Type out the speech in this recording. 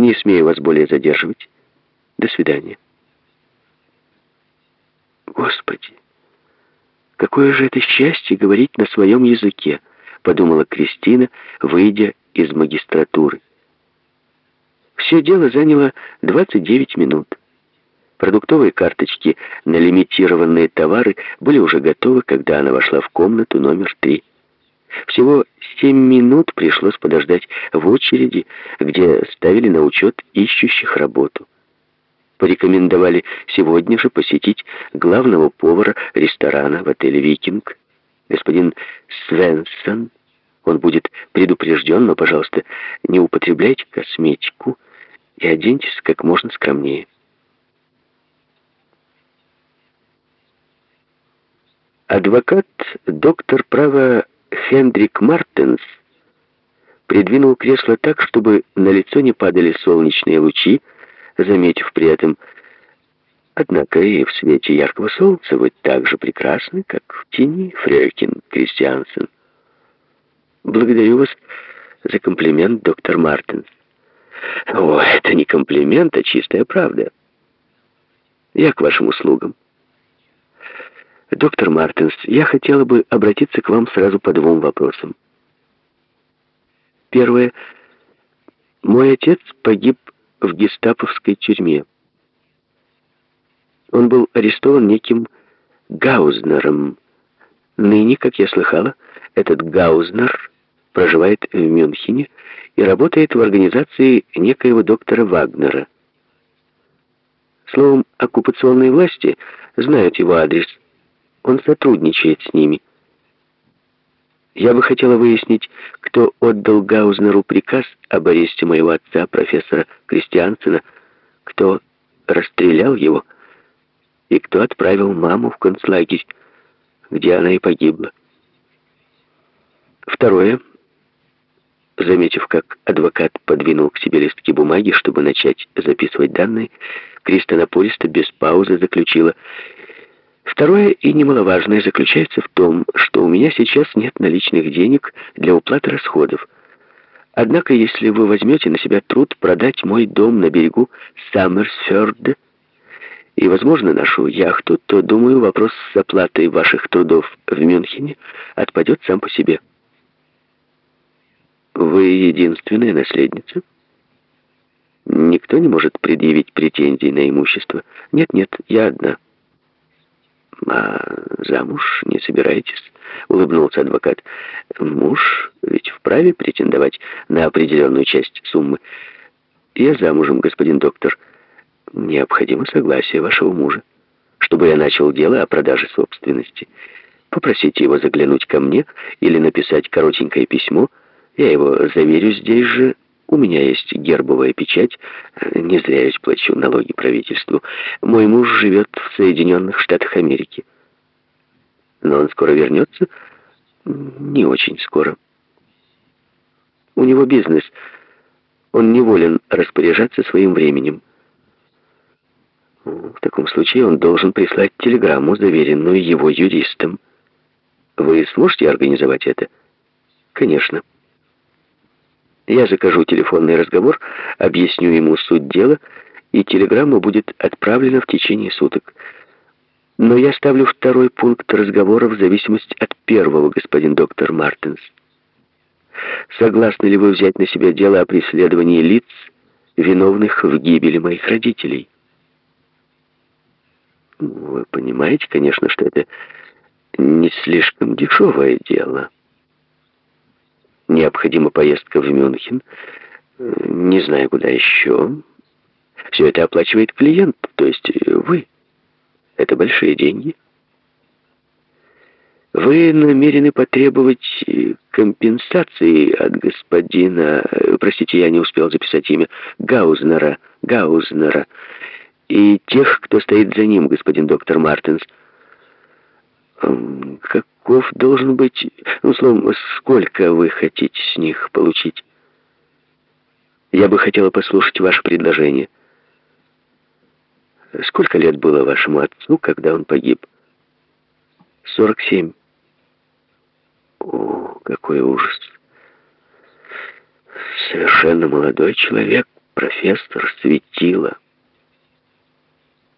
Не смею вас более задерживать. До свидания. Господи, какое же это счастье говорить на своем языке, подумала Кристина, выйдя из магистратуры. Все дело заняло 29 минут. Продуктовые карточки на лимитированные товары были уже готовы, когда она вошла в комнату номер три. Всего семь минут пришлось подождать в очереди, где ставили на учет ищущих работу. Порекомендовали сегодня же посетить главного повара ресторана в отеле «Викинг», господин Свенсон. Он будет предупрежден, но, пожалуйста, не употребляйте косметику и оденьтесь как можно скромнее. Адвокат, доктор права Хендрик Мартенс придвинул кресло так, чтобы на лицо не падали солнечные лучи, заметив при этом, однако и в свете яркого солнца вы так же прекрасны, как в тени, Фрёкин Кристиансен. Благодарю вас за комплимент, доктор Мартенс. О, это не комплимент, а чистая правда. Я к вашим услугам. Доктор Мартинс, я хотела бы обратиться к вам сразу по двум вопросам. Первое. Мой отец погиб в гестаповской тюрьме. Он был арестован неким Гаузнером. Ныне, как я слыхала, этот Гаузнер проживает в Мюнхене и работает в организации некоего доктора Вагнера. Словом, оккупационные власти знают его адрес – он сотрудничает с ними. Я бы хотела выяснить, кто отдал Гаузнеру приказ об аресте моего отца, профессора Кристиансена, кто расстрелял его и кто отправил маму в концлагерь, где она и погибла. Второе. Заметив, как адвокат подвинул к себе листки бумаги, чтобы начать записывать данные, Криста напористо без паузы заключила Второе и немаловажное заключается в том, что у меня сейчас нет наличных денег для уплаты расходов. Однако, если вы возьмете на себя труд продать мой дом на берегу Саммерсфёрда и, возможно, нашу яхту, то, думаю, вопрос с оплатой ваших трудов в Мюнхене отпадет сам по себе. Вы единственная наследница? Никто не может предъявить претензий на имущество? Нет-нет, я одна. «А замуж не собираетесь?» — улыбнулся адвокат. «Муж ведь вправе претендовать на определенную часть суммы. Я замужем, господин доктор. Необходимо согласие вашего мужа, чтобы я начал дело о продаже собственности. Попросите его заглянуть ко мне или написать коротенькое письмо. Я его заверю здесь же, у меня есть гербовая печать. Не зря я плачу налоги правительству. Мой муж живет в Соединенных Штатах Америки. Но он скоро вернется? Не очень скоро. У него бизнес. Он не волен распоряжаться своим временем. В таком случае он должен прислать телеграмму, заверенную его юристом. Вы сможете организовать это? Конечно. Я закажу телефонный разговор, объясню ему суть дела, и телеграмма будет отправлена в течение суток. Но я ставлю второй пункт разговора в зависимости от первого, господин доктор Мартинс. Согласны ли вы взять на себя дело о преследовании лиц, виновных в гибели моих родителей? Вы понимаете, конечно, что это не слишком дешевое дело необходима поездка в Мюнхен, не знаю, куда еще. Все это оплачивает клиент, то есть вы. Это большие деньги. Вы намерены потребовать компенсации от господина, простите, я не успел записать имя, Гаузнера, Гаузнера, и тех, кто стоит за ним, господин доктор Мартинс. Каков должен быть, ну, словом, сколько вы хотите с них получить? Я бы хотела послушать ваше предложение. Сколько лет было вашему отцу, когда он погиб? 47. О, какой ужас. Совершенно молодой человек, профессор, светило.